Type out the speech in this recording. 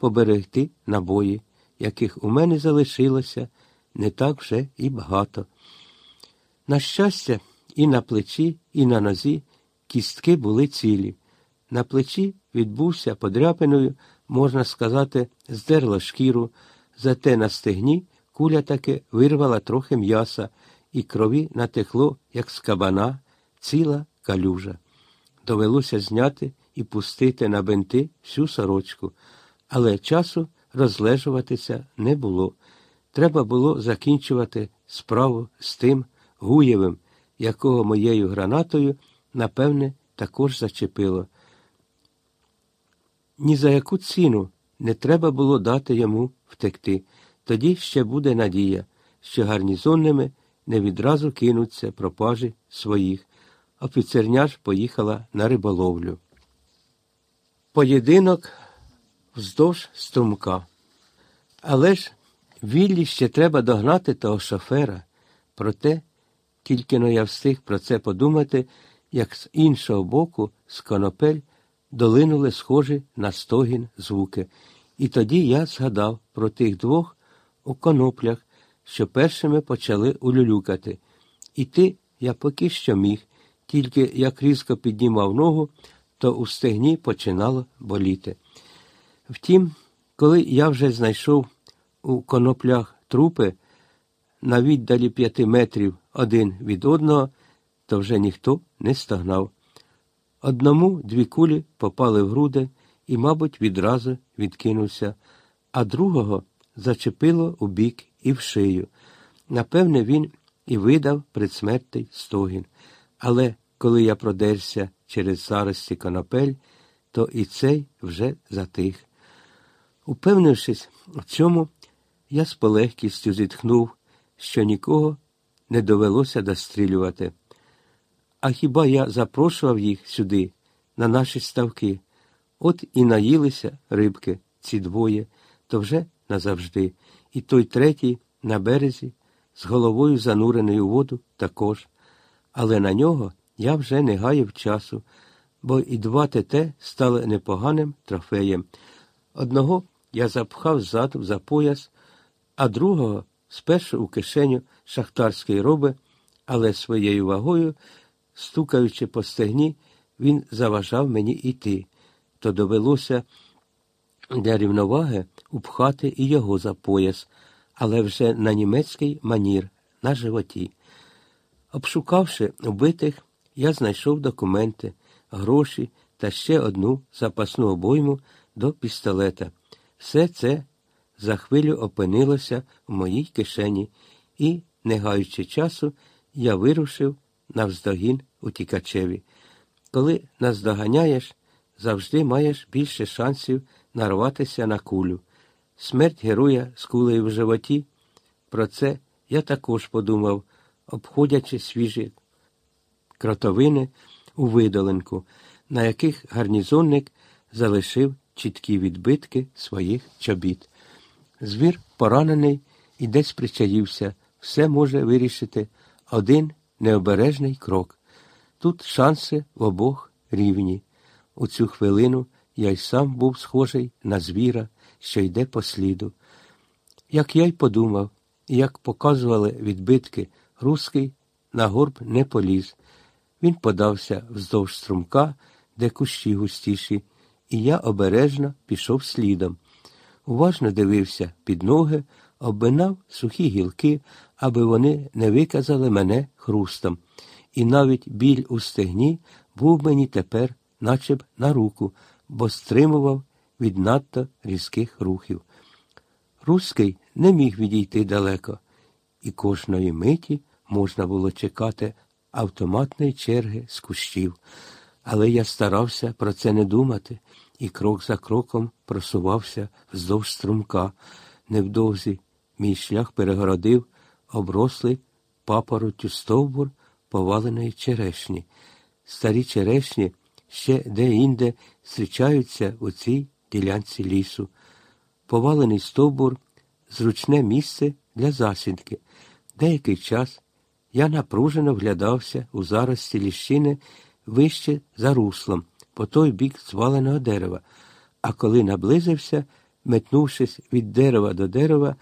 поберегти набої, яких у мене залишилося не так вже і багато. На щастя, і на плечі, і на нозі кістки були цілі. На плечі відбувся подряпиною, можна сказати, здерла шкіру, зате на стегні куля таки вирвала трохи м'яса, і крові натекло, як з кабана, ціла калюжа. Довелося зняти і пустити на бенти всю сорочку, але часу розлежуватися не було. Треба було закінчувати справу з тим Гуєвим, якого моєю гранатою, напевне, також зачепило. Ні за яку ціну не треба було дати йому втекти. Тоді ще буде надія, що гарнізонними не відразу кинуться пропажі своїх. Офіцерня ж поїхала на риболовлю. Поєдинок вздовж струмка. Але ж Віллі ще треба догнати того шофера. Проте тільки но я встиг про це подумати, як з іншого боку, з конопель, долинули схожі на стогін звуки. І тоді я згадав про тих двох у коноплях, що першими почали улюлюкати. Іти я поки що міг, тільки як різко піднімав ногу, то у стегні починало боліти. Втім, коли я вже знайшов у коноплях трупи на віддалі п'яти метрів один від одного, то вже ніхто не стогнав. Одному дві кулі попали в груди і, мабуть, відразу відкинувся, а другого зачепило у бік і в шию. Напевне, він і видав предсмертний стогін. Але коли я продерся через зарості конопель, то і цей вже затих. Упевнившись в цьому, я з полегкістю зітхнув, що нікого не довелося дострілювати. А хіба я запрошував їх сюди, на наші ставки? От і наїлися рибки, ці двоє, то вже назавжди, і той третій на березі, з головою занурений у воду також. Але на нього я вже не гаяв часу, бо і два ТТ стали непоганим трофеєм. Одного я запхав ззаду за пояс, а другого спершу у кишеню шахтарської роби, але своєю вагою, стукаючи по стегні, він заважав мені йти, то довелося для рівноваги упхати і його за пояс, але вже на німецький манір, на животі. Обшукавши вбитих, я знайшов документи, гроші та ще одну запасну обойму до пістолета. Все це за хвилю опинилося в моїй кишені, і, не гаючи часу, я вирушив навздогін утікачеві. Коли наздоганяєш, завжди маєш більше шансів нарватися на кулю. Смерть героя з кулею в животі. Про це я також подумав, обходячи свіжі кротовини у видоленку, на яких гарнізонник залишив чіткі відбитки своїх чобіт. Звір поранений і десь причаївся, все може вирішити один необережний крок. Тут шанси в обох рівні. У цю хвилину я й сам був схожий на звіра, що йде по сліду. Як я й подумав, як показували відбитки, руський на горб не поліз. Він подався вздовж струмка, де кущі густіші, і я обережно пішов слідом. Уважно дивився під ноги, обминав сухі гілки, аби вони не виказали мене хрустом. І навіть біль у стегні був мені тепер, наче б на руку, бо стримував від надто різких рухів. Руський не міг відійти далеко, і кожної миті можна було чекати автоматної черги з кущів. Але я старався про це не думати і крок за кроком просувався вздовж струмка. Невдовзі мій шлях перегородив оброслий папоротю стовбур поваленої черешні. Старі черешні ще де-інде зустрічаються у цій ділянці лісу. Повалений стовбур зручне місце для засідки. Деякий час я напружено вглядався у зарості ліщини вище за руслом, по той бік зваленого дерева, а коли наблизився, метнувшись від дерева до дерева,